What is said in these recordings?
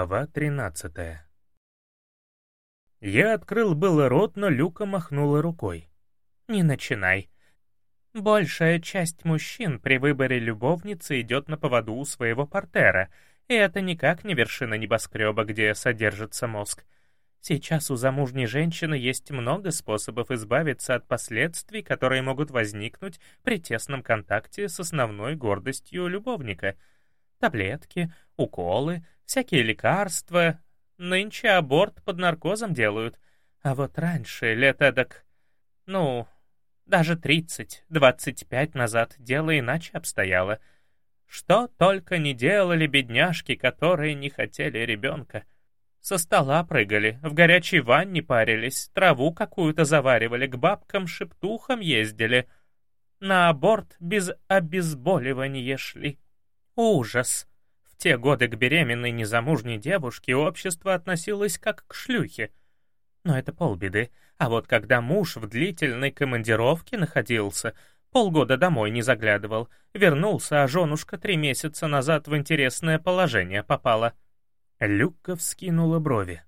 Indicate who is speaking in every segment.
Speaker 1: Глава 13 Я открыл было рот, но Люка махнула рукой. «Не начинай. Большая часть мужчин при выборе любовницы идет на поводу у своего портера, и это никак не вершина небоскреба, где содержится мозг. Сейчас у замужней женщины есть много способов избавиться от последствий, которые могут возникнуть при тесном контакте с основной гордостью любовника. Таблетки, уколы — всякие лекарства. Нынче аборт под наркозом делают. А вот раньше, лет эдак, ну, даже 30-25 назад дело иначе обстояло. Что только не делали бедняжки, которые не хотели ребенка. Со стола прыгали, в горячей ванне парились, траву какую-то заваривали, к бабкам-шептухам ездили. На аборт без обезболивания шли. Ужас! те годы к беременной незамужней девушке общество относилось как к шлюхе. Но это полбеды. А вот когда муж в длительной командировке находился, полгода домой не заглядывал, вернулся, а женушка три месяца назад в интересное положение попала. Люка вскинула брови.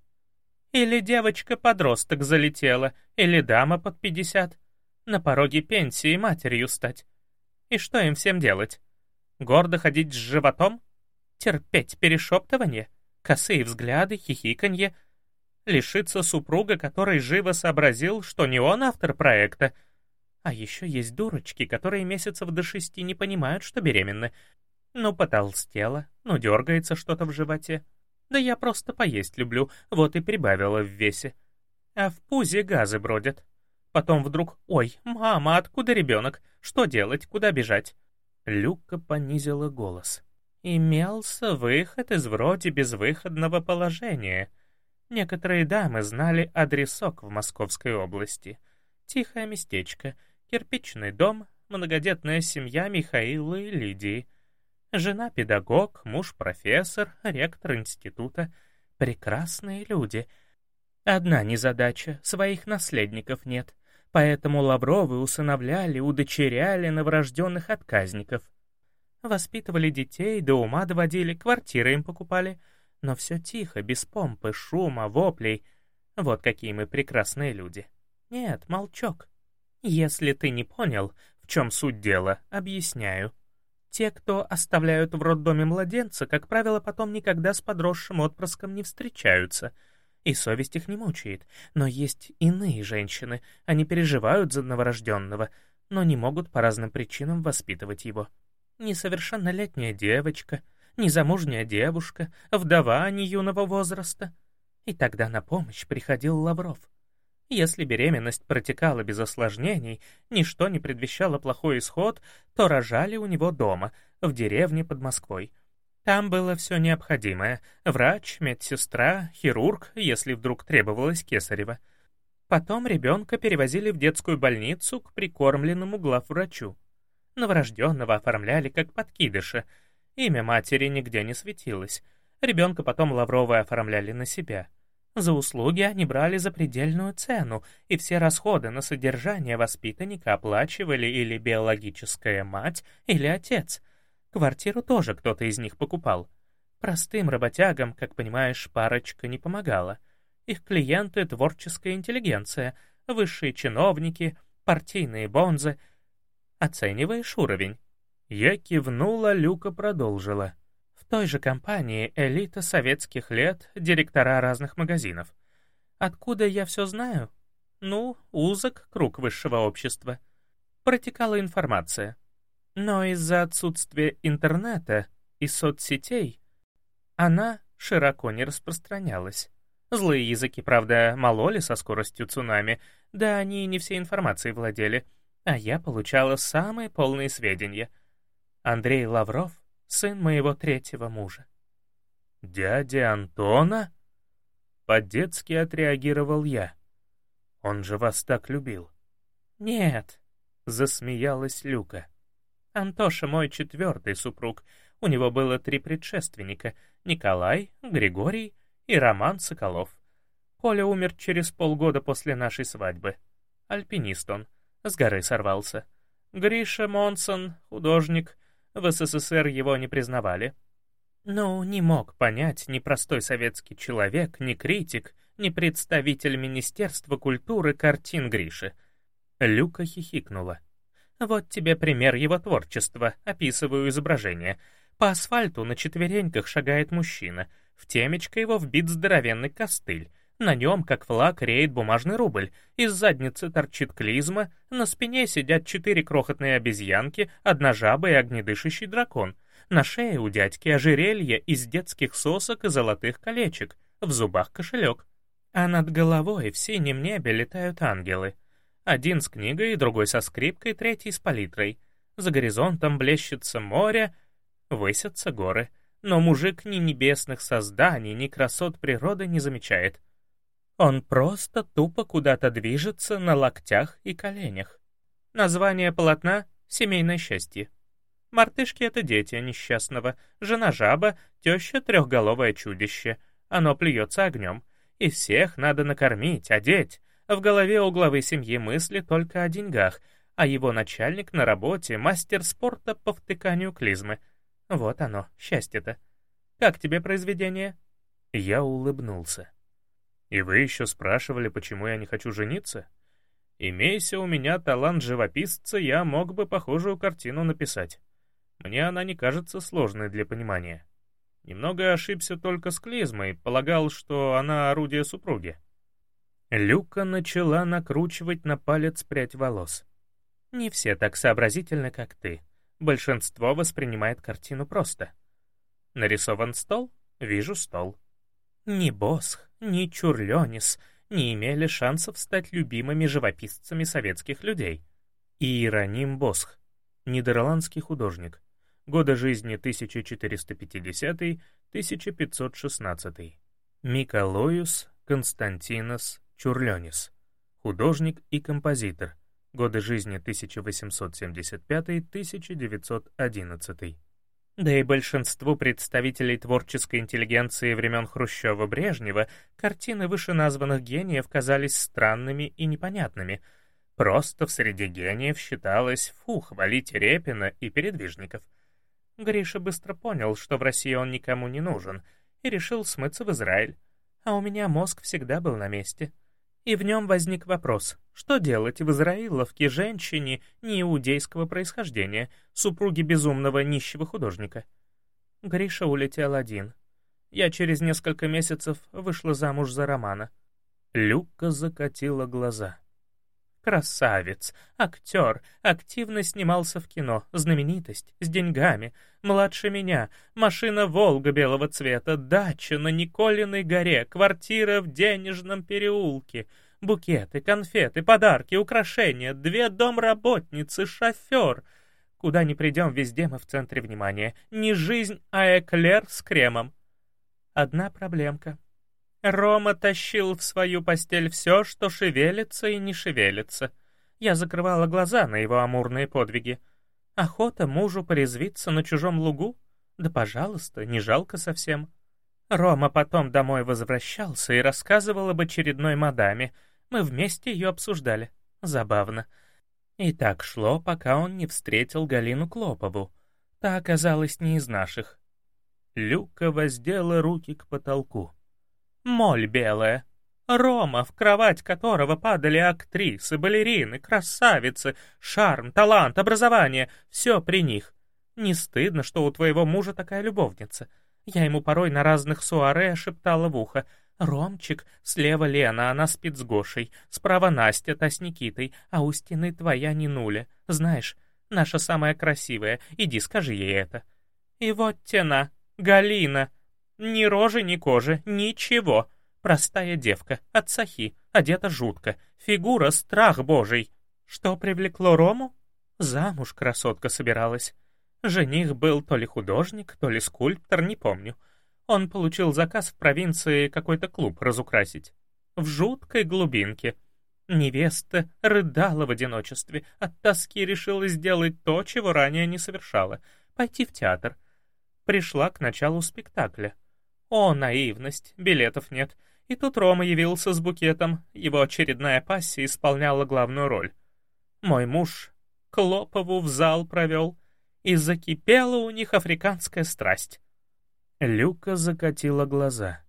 Speaker 1: Или девочка-подросток залетела, или дама под пятьдесят. На пороге пенсии матерью стать. И что им всем делать? Гордо ходить с животом? терпеть перешептывание, косые взгляды, хихиканье, лишиться супруга, который живо сообразил, что не он автор проекта. А еще есть дурочки, которые месяцев до шести не понимают, что беременны. Ну, потолстела, ну, дергается что-то в животе. Да я просто поесть люблю, вот и прибавила в весе. А в пузе газы бродят. Потом вдруг «Ой, мама, откуда ребенок? Что делать? Куда бежать?» Люка понизила голос. Имелся выход из вроде безвыходного положения. Некоторые дамы знали адресок в Московской области. Тихое местечко, кирпичный дом, многодетная семья Михаила и Лидии. Жена педагог, муж профессор, ректор института. Прекрасные люди. Одна незадача — своих наследников нет. Поэтому Лавровы усыновляли, удочеряли новорожденных отказников — Воспитывали детей, до ума доводили, квартиры им покупали. Но все тихо, без помпы, шума, воплей. Вот какие мы прекрасные люди. Нет, молчок. Если ты не понял, в чем суть дела, объясняю. Те, кто оставляют в роддоме младенца, как правило, потом никогда с подросшим отпрыском не встречаются. И совесть их не мучает. Но есть иные женщины, они переживают за новорожденного, но не могут по разным причинам воспитывать его несовершеннолетняя девочка, незамужняя девушка, вдова не юного возраста. И тогда на помощь приходил Лавров. Если беременность протекала без осложнений, ничто не предвещало плохой исход, то рожали у него дома, в деревне под Москвой. Там было все необходимое — врач, медсестра, хирург, если вдруг требовалось кесарево. Потом ребенка перевозили в детскую больницу к прикормленному главврачу. Новорожденного оформляли как подкидыша. Имя матери нигде не светилось. Ребенка потом Лавровы оформляли на себя. За услуги они брали запредельную цену, и все расходы на содержание воспитанника оплачивали или биологическая мать, или отец. Квартиру тоже кто-то из них покупал. Простым работягам, как понимаешь, парочка не помогала. Их клиенты — творческая интеллигенция, высшие чиновники, партийные бонзы — Оцениваешь уровень?» Я кивнула, Люка продолжила. В той же компании элита советских лет, директора разных магазинов. Откуда я все знаю? Ну, узок круг высшего общества. Протекала информация. Но из-за отсутствия интернета и соцсетей она широко не распространялась. Злые языки, правда, мололи со скоростью цунами, да они не всей информацией владели — а я получала самые полные сведения. Андрей Лавров — сын моего третьего мужа. «Дядя Антона?» По-детски отреагировал я. «Он же вас так любил». «Нет», — засмеялась Люка. «Антоша мой четвертый супруг. У него было три предшественника — Николай, Григорий и Роман Соколов. Коля умер через полгода после нашей свадьбы. Альпинист он — с горы сорвался. Гриша Монсон, художник, в СССР его не признавали. Ну, не мог понять ни простой советский человек, ни критик, ни представитель Министерства культуры картин Гриши. Люка хихикнула. Вот тебе пример его творчества, описываю изображение. По асфальту на четвереньках шагает мужчина, в темечко его вбит здоровенный костыль, на нем, как флаг, реет бумажный рубль, из задницы торчит клизма, на спине сидят четыре крохотные обезьянки, одна жаба и огнедышащий дракон. На шее у дядьки ожерелье из детских сосок и золотых колечек, в зубах кошелек. А над головой в синем небе летают ангелы. Один с книгой, другой со скрипкой, третий с палитрой. За горизонтом блещется море, высятся горы. Но мужик ни небесных созданий, ни красот природы не замечает — он просто тупо куда-то движется на локтях и коленях. Название полотна — «Семейное счастье». Мартышки — это дети несчастного, жена-жаба, теща — трехголовое чудище. Оно плюется огнем. И всех надо накормить, одеть. В голове у главы семьи мысли только о деньгах, а его начальник на работе — мастер спорта по втыканию клизмы. Вот оно, счастье-то. Как тебе произведение? Я улыбнулся. И вы еще спрашивали, почему я не хочу жениться? Имейся у меня талант живописца, я мог бы похожую картину написать. Мне она не кажется сложной для понимания. Немного ошибся только с клизмой, полагал, что она орудие супруги. Люка начала накручивать на палец прядь волос. Не все так сообразительны, как ты. Большинство воспринимает картину просто. Нарисован стол? Вижу стол. Не босх, ни Чурлёнис не имели шансов стать любимыми живописцами советских людей. Иероним Босх, нидерландский художник, годы жизни 1450-1516. Миколоюс Константинос Чурлёнис, художник и композитор, годы жизни 1875-1911 да и большинству представителей творческой интеллигенции времен Хрущева-Брежнева картины вышеназванных гениев казались странными и непонятными. Просто в среде гениев считалось «фу, хвалить Репина и передвижников». Гриша быстро понял, что в России он никому не нужен, и решил смыться в Израиль. А у меня мозг всегда был на месте. И в нем возник вопрос, что делать в Израиловке женщине неиудейского происхождения, супруге безумного нищего художника? Гриша улетел один. Я через несколько месяцев вышла замуж за Романа. Люка закатила глаза. Красавец, актер, активно снимался в кино, знаменитость, с деньгами, младше меня, машина «Волга» белого цвета, дача на Николиной горе, квартира в денежном переулке, букеты, конфеты, подарки, украшения, две домработницы, шофер. Куда ни придем, везде мы в центре внимания. Не жизнь, а эклер с кремом. Одна проблемка. Рома тащил в свою постель все, что шевелится и не шевелится. Я закрывала глаза на его амурные подвиги. Охота мужу порезвиться на чужом лугу? Да пожалуйста, не жалко совсем. Рома потом домой возвращался и рассказывал об очередной мадаме. Мы вместе ее обсуждали. Забавно. И так шло, пока он не встретил Галину Клопову. Та оказалась не из наших. Люка воздела руки к потолку. Моль белая. Рома, в кровать которого падали актрисы, балерины, красавицы, шарм, талант, образование — все при них. Не стыдно, что у твоего мужа такая любовница. Я ему порой на разных суаре шептала в ухо. «Ромчик, слева Лена, она спит с Гошей, справа Настя, та с Никитой, а у стены твоя Нинуля. Знаешь, наша самая красивая, иди скажи ей это». И вот тена, Галина, ни рожи, ни кожи, ничего. Простая девка, от сахи, одета жутко, фигура страх божий. Что привлекло Рому? Замуж красотка собиралась. Жених был то ли художник, то ли скульптор, не помню. Он получил заказ в провинции какой-то клуб разукрасить. В жуткой глубинке. Невеста рыдала в одиночестве, от тоски решила сделать то, чего ранее не совершала — пойти в театр. Пришла к началу спектакля. О, наивность, билетов нет. И тут Рома явился с букетом, его очередная пассия исполняла главную роль. Мой муж Клопову в зал провел, и закипела у них африканская страсть. Люка закатила глаза.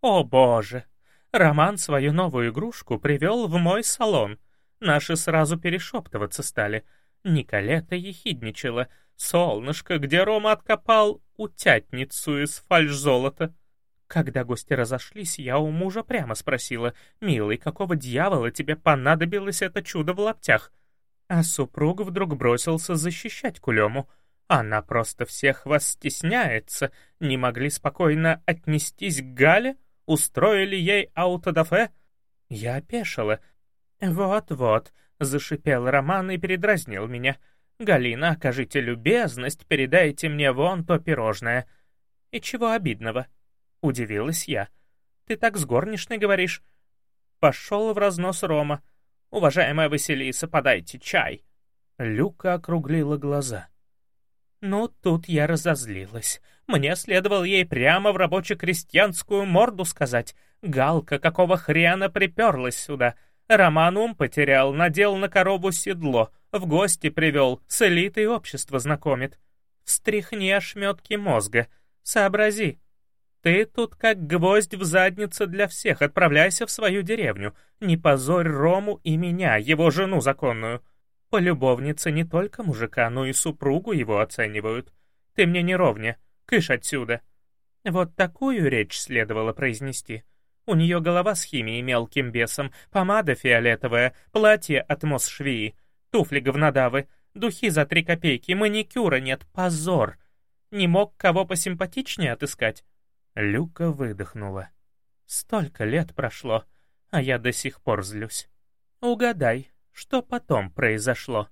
Speaker 1: «О боже! Роман свою новую игрушку привел в мой салон. Наши сразу перешептываться стали. Николета ехидничала. «Солнышко, где Рома откопал утятницу из фальш-золота?» Когда гости разошлись, я у мужа прямо спросила, «Милый, какого дьявола тебе понадобилось это чудо в лаптях?» А супруг вдруг бросился защищать Кулему. Она просто всех вас стесняется. Не могли спокойно отнестись к Гале? Устроили ей аутодафе? Я опешила. «Вот-вот», — зашипел Роман и передразнил меня. «Галина, окажите любезность, передайте мне вон то пирожное». «И чего обидного?» — удивилась я. «Ты так с горничной говоришь». Пошел в разнос Рома. «Уважаемая Василиса, подайте чай». Люка округлила глаза. Ну, тут я разозлилась. Мне следовало ей прямо в рабоче-крестьянскую морду сказать. Галка, какого хрена приперлась сюда? Роман ум потерял, надел на корову седло, в гости привел, с элитой общества знакомит. Встряхни ошметки мозга, сообрази. Ты тут как гвоздь в задницу для всех, отправляйся в свою деревню. Не позорь Рому и меня, его жену законную. Полюбовницы не только мужика, но и супругу его оценивают. Ты мне не ровня, кыш отсюда. Вот такую речь следовало произнести. У нее голова с химией мелким бесом, помада фиолетовая, платье от Мосшвии, туфли говнодавы, духи за три копейки, маникюра нет, позор. Не мог кого посимпатичнее отыскать? Люка выдохнула. Столько лет прошло, а я до сих пор злюсь. Угадай, что потом произошло?